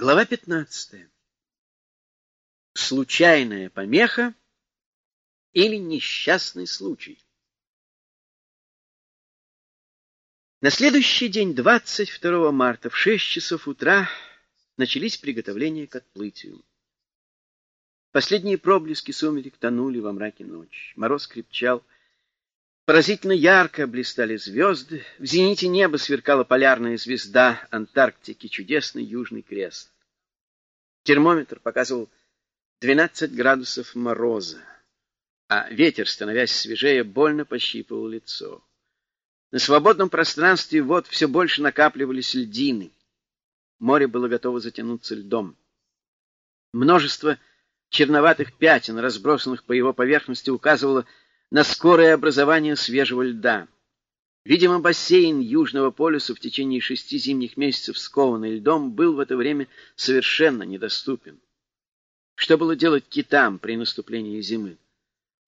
Глава 15. Случайная помеха или несчастный случай. На следующий день, 22 марта, в 6 часов утра, начались приготовления к отплытию. Последние проблески сумерек тонули во мраке ночи. Мороз крепчал, Поразительно ярко блистали звезды, в зените неба сверкала полярная звезда Антарктики, чудесный южный крест. Термометр показывал 12 градусов мороза, а ветер, становясь свежее, больно пощипывал лицо. На свободном пространстве вот все больше накапливались льдины. Море было готово затянуться льдом. Множество черноватых пятен, разбросанных по его поверхности, указывало на скорое образование свежего льда. Видимо, бассейн Южного полюса в течение шести зимних месяцев, скованный льдом, был в это время совершенно недоступен. Что было делать китам при наступлении зимы?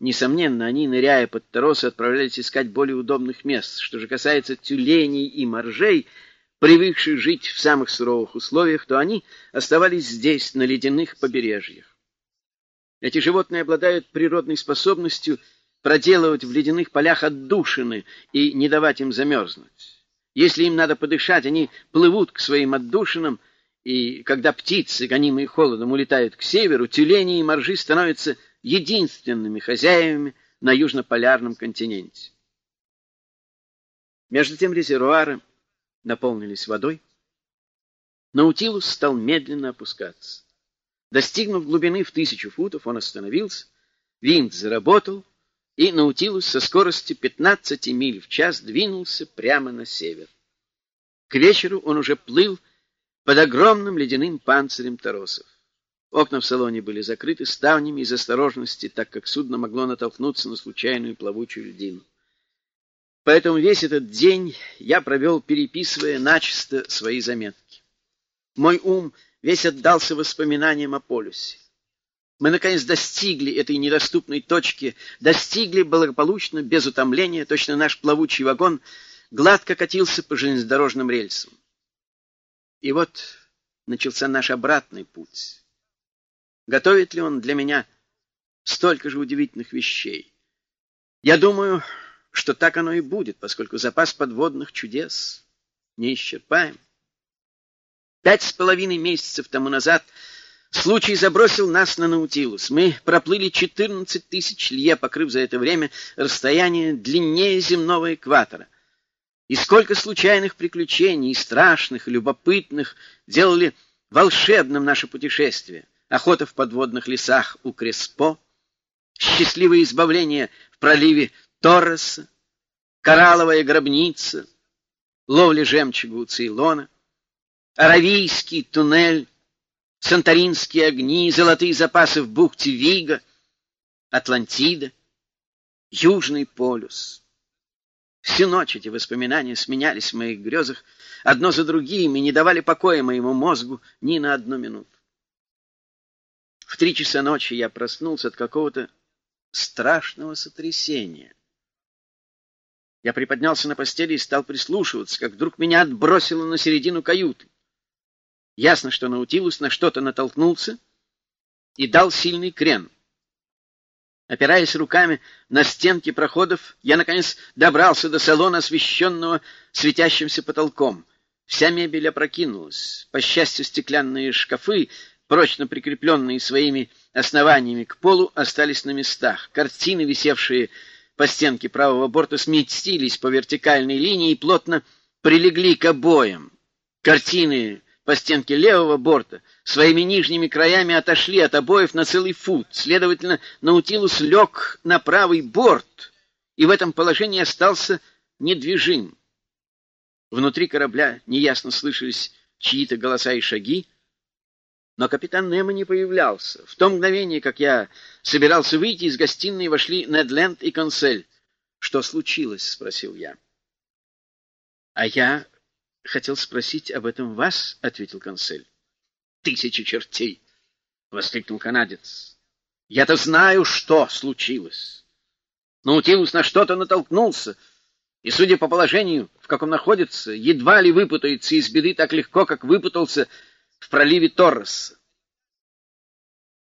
Несомненно, они, ныряя под торосы, отправлялись искать более удобных мест. Что же касается тюленей и моржей, привыкших жить в самых суровых условиях, то они оставались здесь, на ледяных побережьях. Эти животные обладают природной способностью — проделывать в ледяных полях отдушины и не давать им замерзнуть. Если им надо подышать, они плывут к своим отдушинам, и когда птицы, гонимые холодом, улетают к северу, тюлени и моржи становятся единственными хозяевами на южнополярном континенте. Между тем резервуары наполнились водой. Наутилус стал медленно опускаться. Достигнув глубины в тысячу футов, он остановился, винт заработал, и Наутилус со скоростью 15 миль в час двинулся прямо на север. К вечеру он уже плыл под огромным ледяным панцирем торосов. Окна в салоне были закрыты ставнями из осторожности, так как судно могло натолкнуться на случайную плавучую льдину. Поэтому весь этот день я провел, переписывая начисто свои заметки. Мой ум весь отдался воспоминаниям о полюсе. Мы, наконец, достигли этой недоступной точки, достигли благополучно, без утомления, точно наш плавучий вагон гладко катился по железнодорожным рельсам. И вот начался наш обратный путь. Готовит ли он для меня столько же удивительных вещей? Я думаю, что так оно и будет, поскольку запас подводных чудес неисчерпаем. Пять с половиной месяцев тому назад — Случай забросил нас на Наутилус. Мы проплыли 14 тысяч лье, покрыв за это время расстояние длиннее земного экватора. И сколько случайных приключений, страшных, и любопытных, делали волшебным наше путешествие. Охота в подводных лесах у Креспо, счастливое избавление в проливе Торреса, коралловая гробница, ловля жемчуга у Цейлона, Аравийский туннель, Санторинские огни, золотые запасы в бухте Вига, Атлантида, Южный полюс. Всю ночь эти воспоминания сменялись в моих грезах одно за другим и не давали покоя моему мозгу ни на одну минуту. В три часа ночи я проснулся от какого-то страшного сотрясения. Я приподнялся на постели и стал прислушиваться, как вдруг меня отбросило на середину каюты. Ясно, что Наутилус на что-то натолкнулся и дал сильный крен. Опираясь руками на стенки проходов, я, наконец, добрался до салона, освещенного светящимся потолком. Вся мебель опрокинулась. По счастью, стеклянные шкафы, прочно прикрепленные своими основаниями к полу, остались на местах. Картины, висевшие по стенке правого борта, сместились по вертикальной линии и плотно прилегли к обоям. Картины по стенке левого борта своими нижними краями отошли от обоев на целый фут. Следовательно, Наутилус лег на правый борт и в этом положении остался недвижим. Внутри корабля неясно слышались чьи-то голоса и шаги, но капитан Немо не появлялся. В то мгновение, как я собирался выйти из гостиной, вошли Недленд и Консель. — Что случилось? — спросил я. — А я — Хотел спросить об этом вас, — ответил консель. — Тысячи чертей! — воскликнул канадец. — Я-то знаю, что случилось. Наутилус на что-то натолкнулся, и, судя по положению, в каком находится, едва ли выпутается из беды так легко, как выпутался в проливе Торреса.